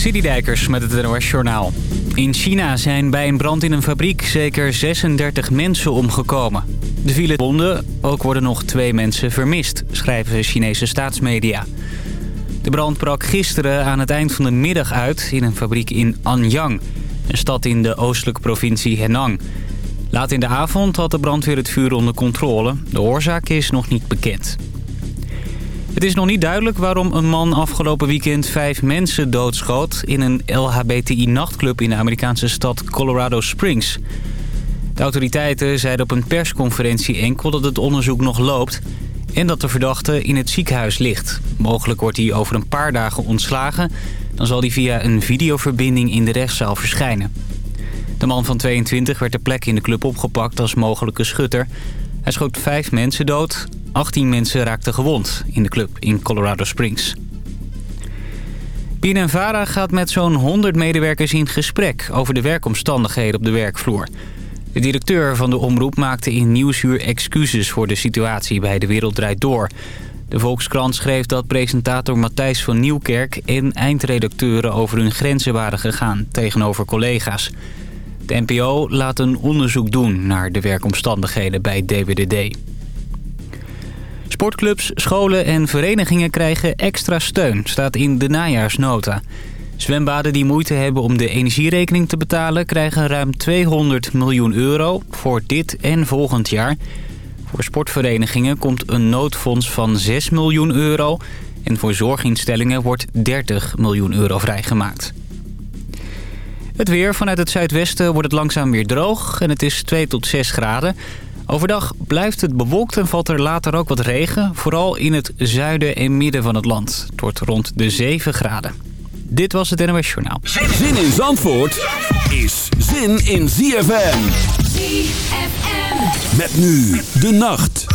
Dijkers met het NOS Journaal. In China zijn bij een brand in een fabriek zeker 36 mensen omgekomen. De vielen wonden, ook worden nog twee mensen vermist, schrijven Chinese staatsmedia. De brand brak gisteren aan het eind van de middag uit in een fabriek in Anyang, een stad in de oostelijke provincie Henan. Laat in de avond had de brandweer het vuur onder controle. De oorzaak is nog niet bekend. Het is nog niet duidelijk waarom een man afgelopen weekend vijf mensen doodschoot... in een LHBTI-nachtclub in de Amerikaanse stad Colorado Springs. De autoriteiten zeiden op een persconferentie enkel dat het onderzoek nog loopt... en dat de verdachte in het ziekenhuis ligt. Mogelijk wordt hij over een paar dagen ontslagen... dan zal hij via een videoverbinding in de rechtszaal verschijnen. De man van 22 werd ter plekke in de club opgepakt als mogelijke schutter. Hij schoot vijf mensen dood. 18 mensen raakten gewond in de club in Colorado Springs. BNNVARA gaat met zo'n 100 medewerkers in gesprek over de werkomstandigheden op de werkvloer. De directeur van de omroep maakte in Nieuwsuur excuses voor de situatie bij De Wereld Draait Door. De Volkskrant schreef dat presentator Matthijs van Nieuwkerk en eindredacteuren over hun grenzen waren gegaan tegenover collega's. De NPO laat een onderzoek doen naar de werkomstandigheden bij DWDD. Sportclubs, scholen en verenigingen krijgen extra steun, staat in de najaarsnota. Zwembaden die moeite hebben om de energierekening te betalen... krijgen ruim 200 miljoen euro voor dit en volgend jaar. Voor sportverenigingen komt een noodfonds van 6 miljoen euro... en voor zorginstellingen wordt 30 miljoen euro vrijgemaakt. Het weer vanuit het zuidwesten wordt het langzaam weer droog en het is 2 tot 6 graden. Overdag blijft het bewolkt en valt er later ook wat regen. Vooral in het zuiden en midden van het land. Het wordt rond de 7 graden. Dit was het NOS Journaal. Zin in Zandvoort is zin in ZFM. ZFM. Met nu de nacht.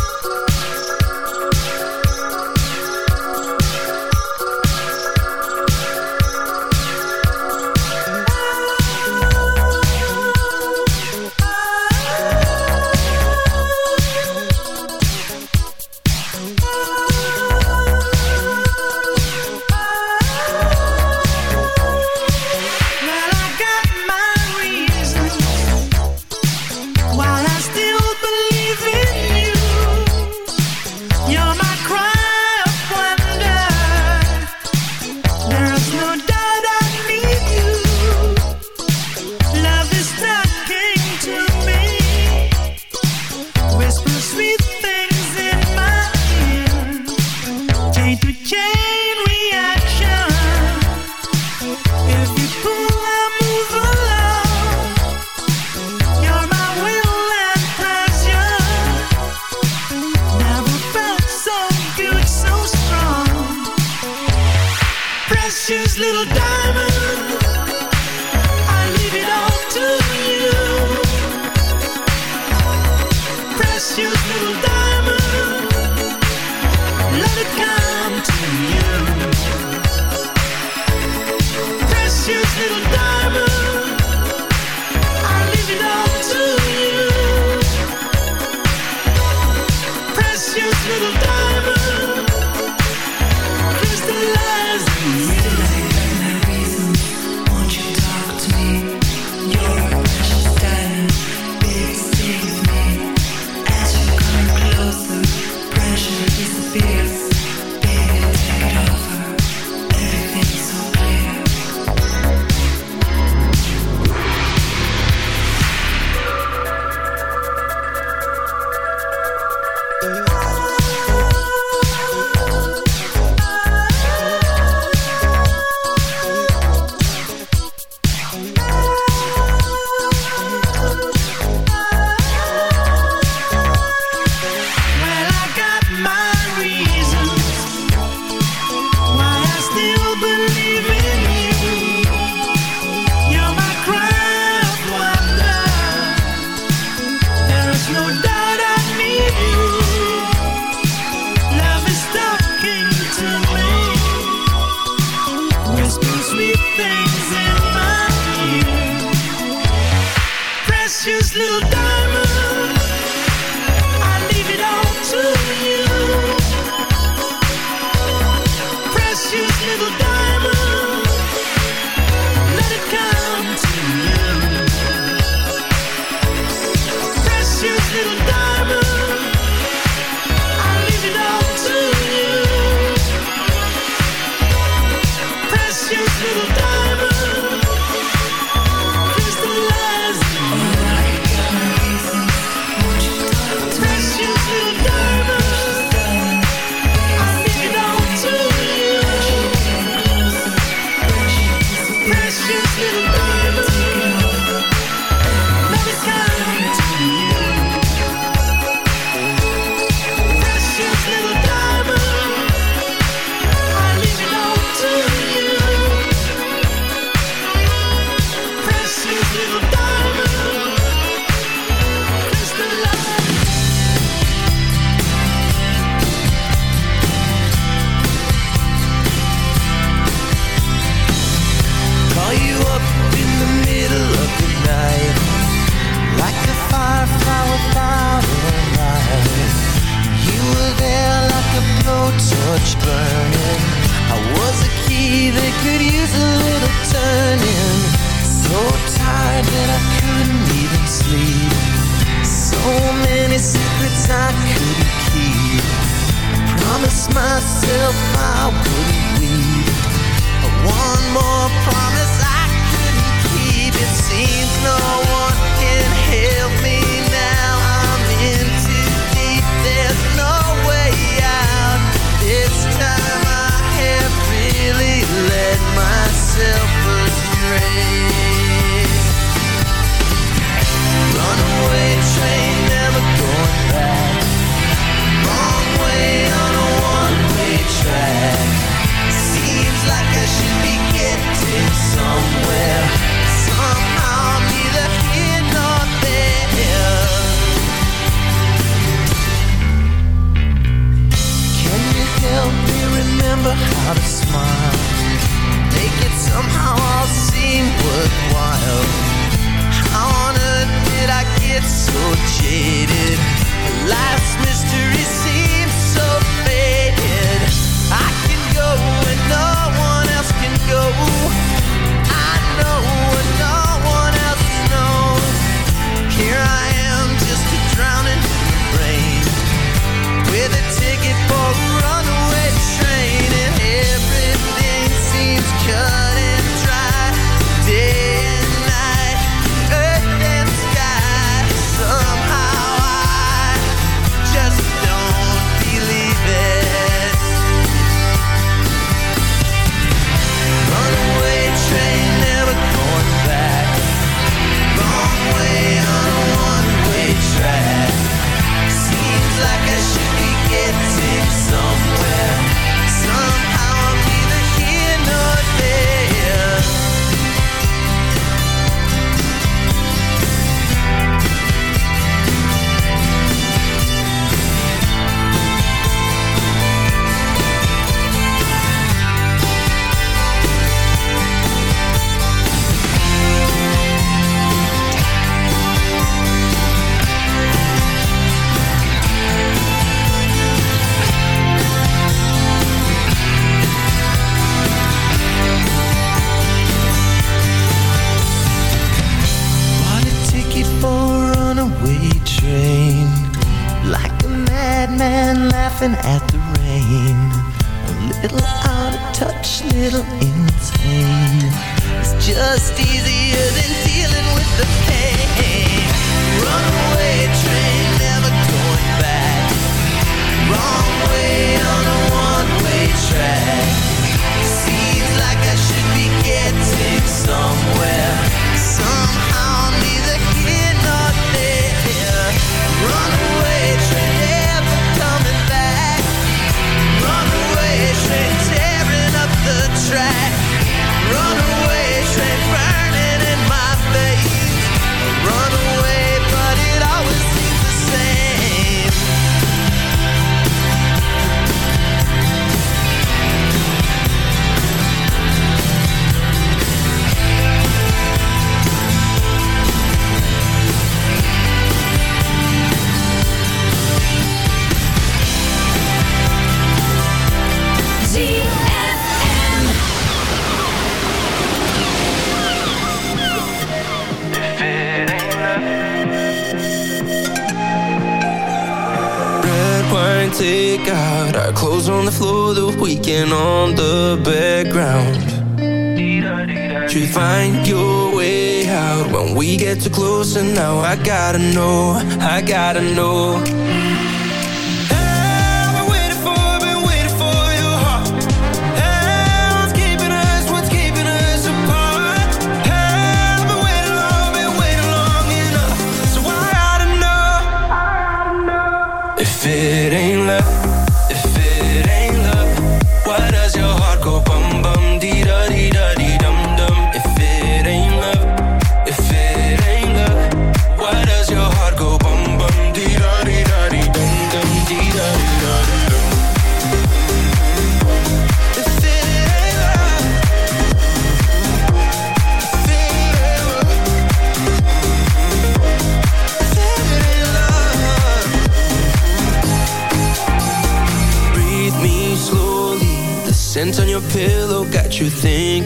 I gotta know, I gotta know.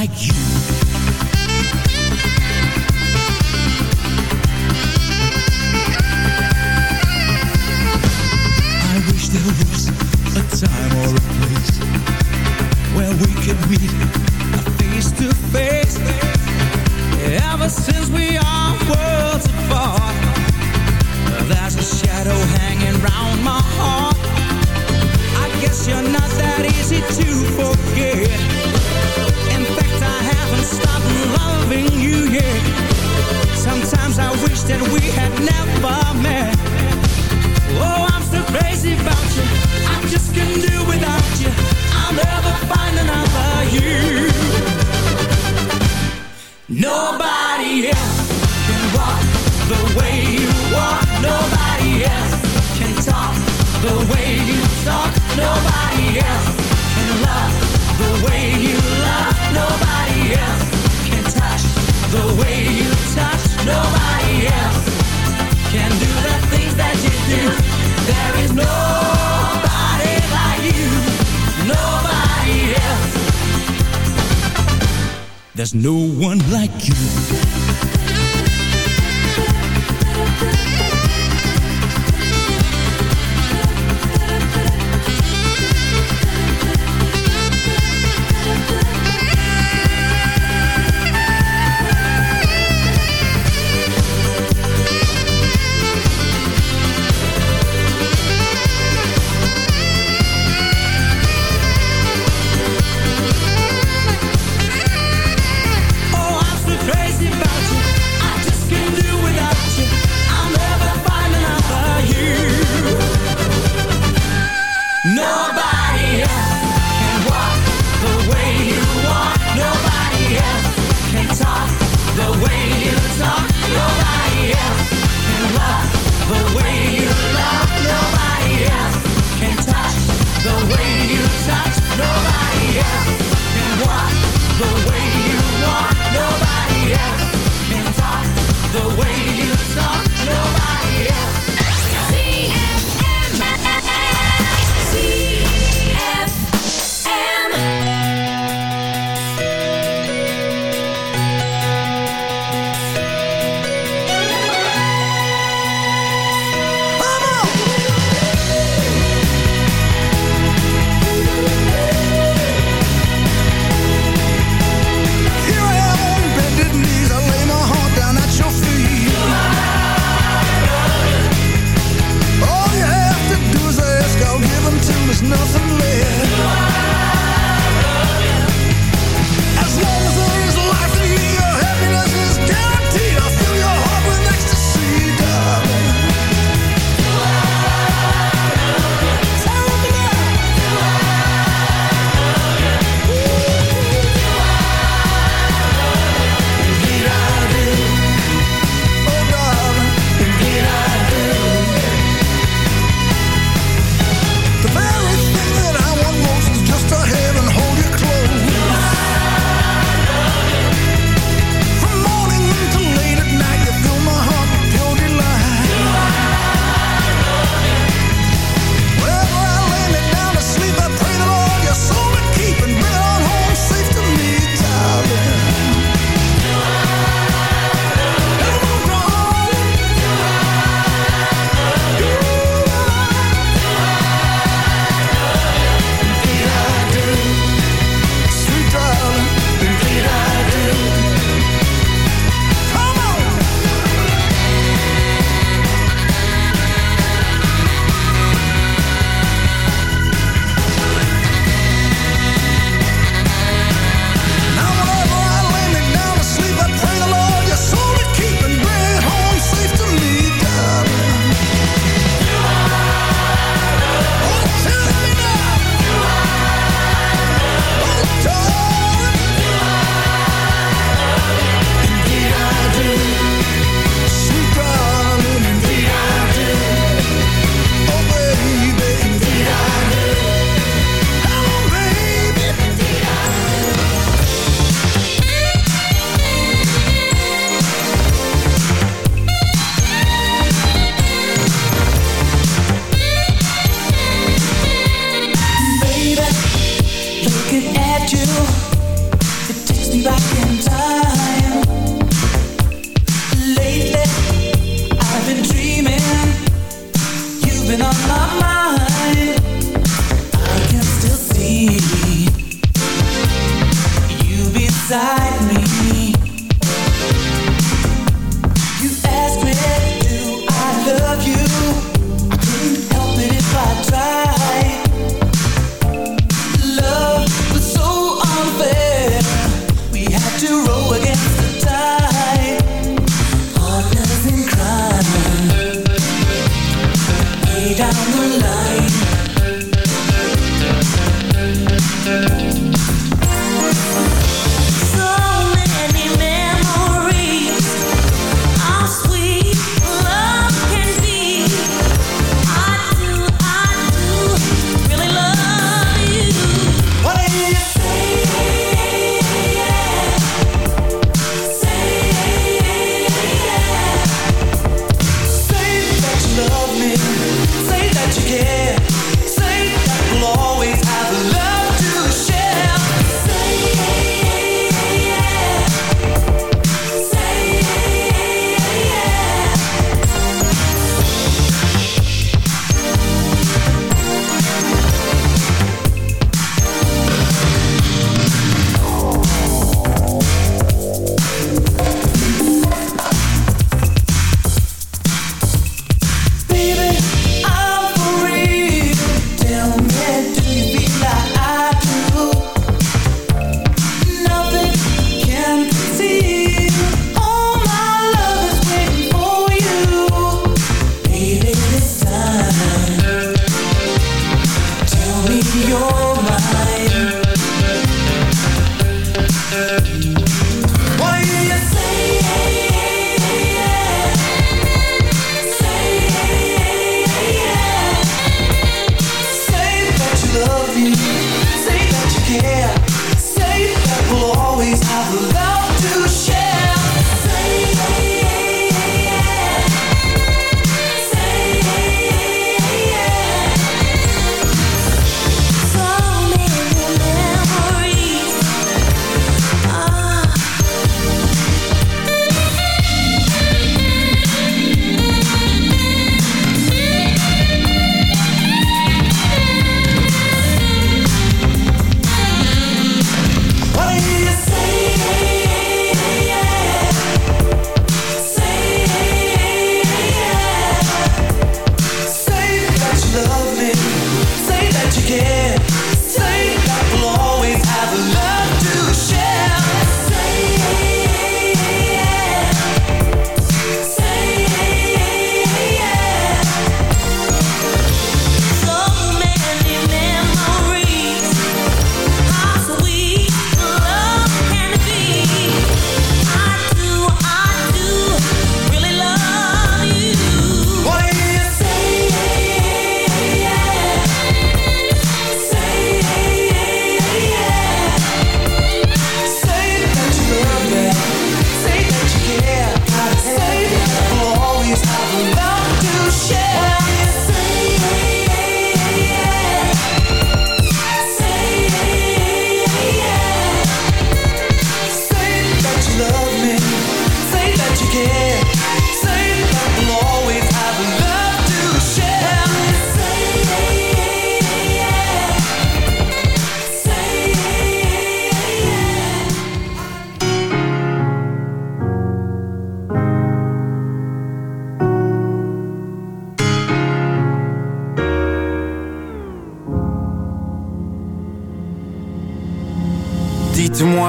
Like you.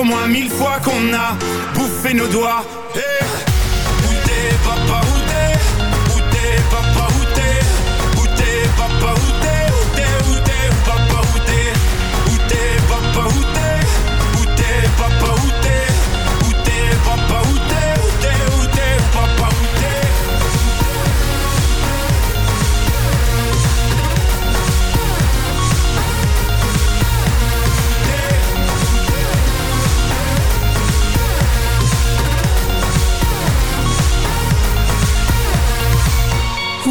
au moins mille fois qu'on a bouffé nos doigts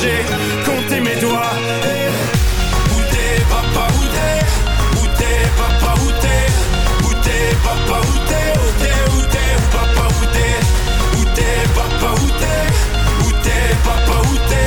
j'ai compté mes doigts. Où t'es papa, où t'es? Où t'es papa, où t'es? Où t'es papa, où t'es? Où t'es, où t'es, papa, où t'es? Où papa, Où t'es papa, où t'es?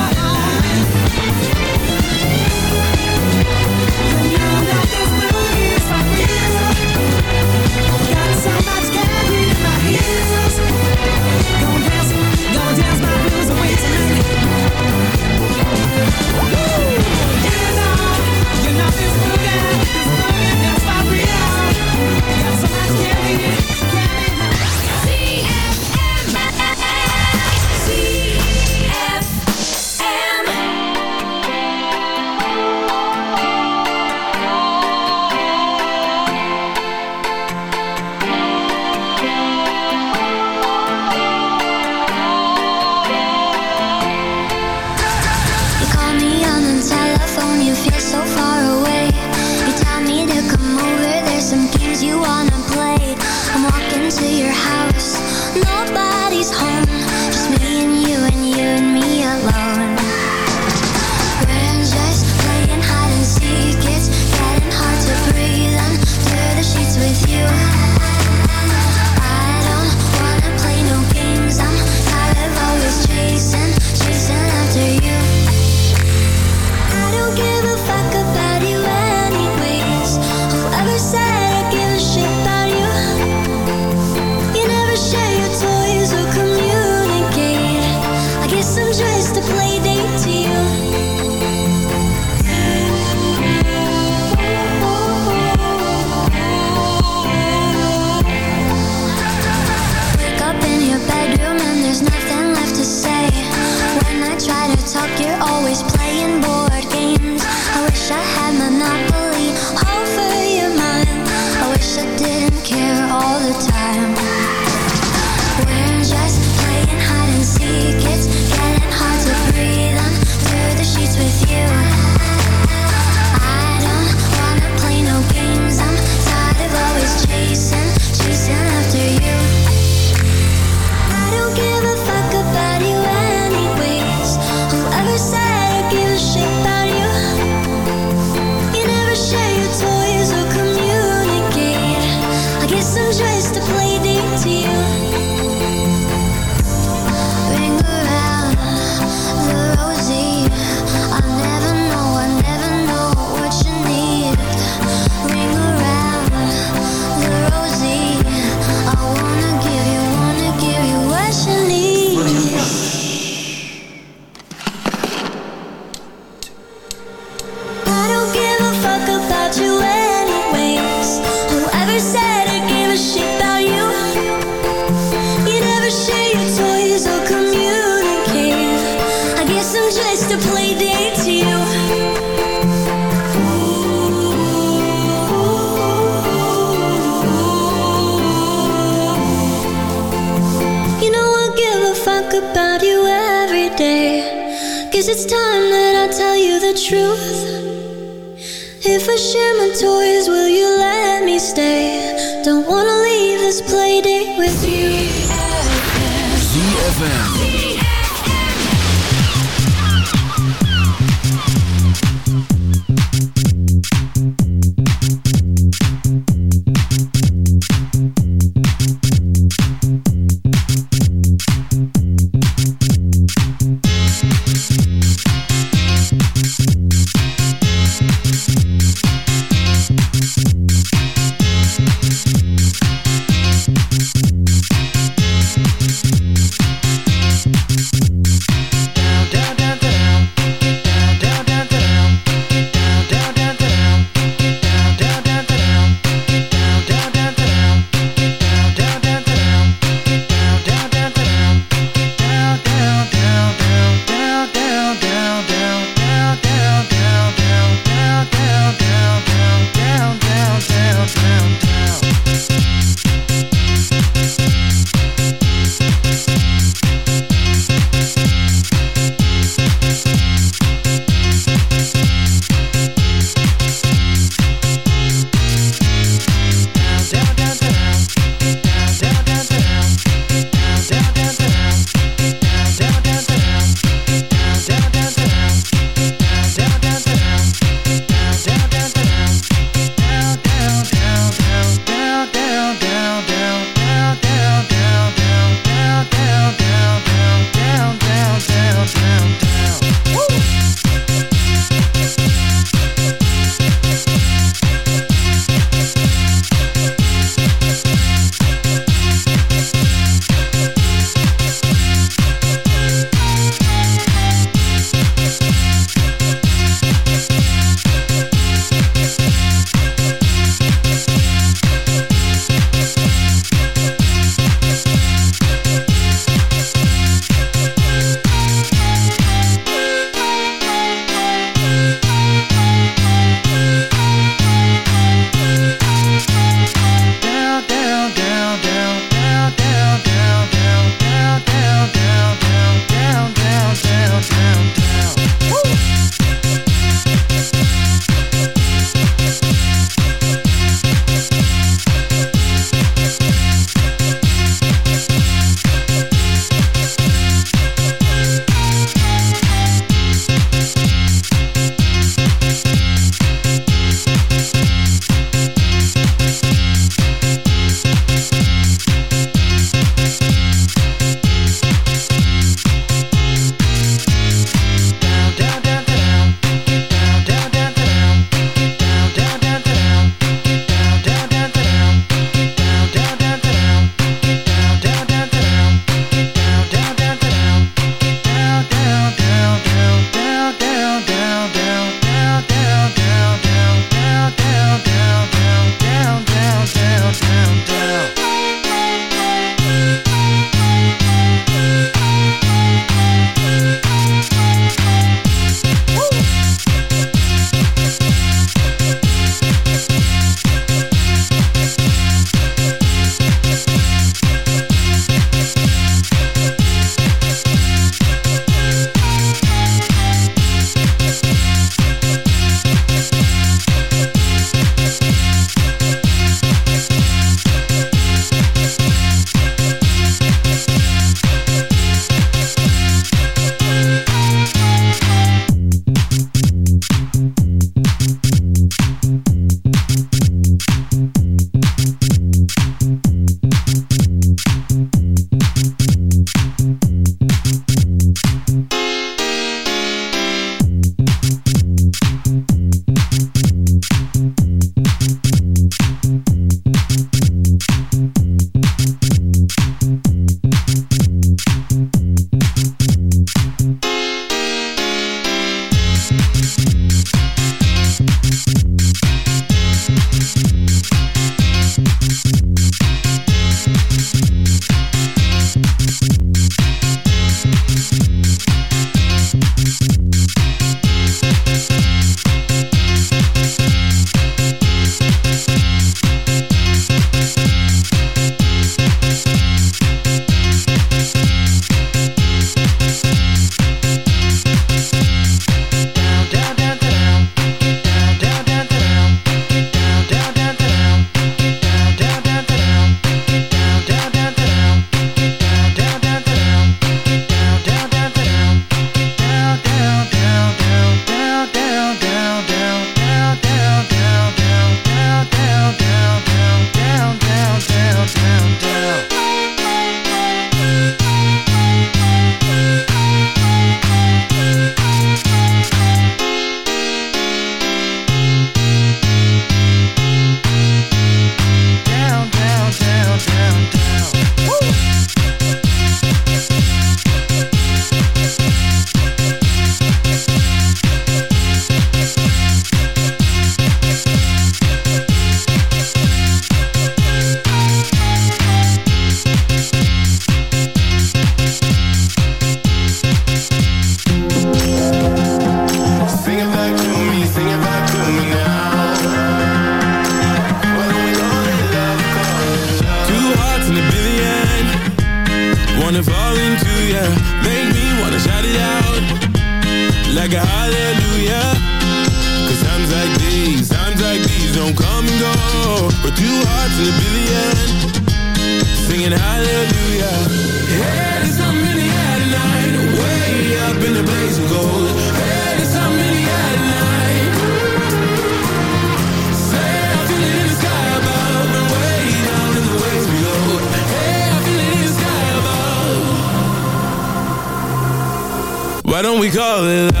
Why don't we call it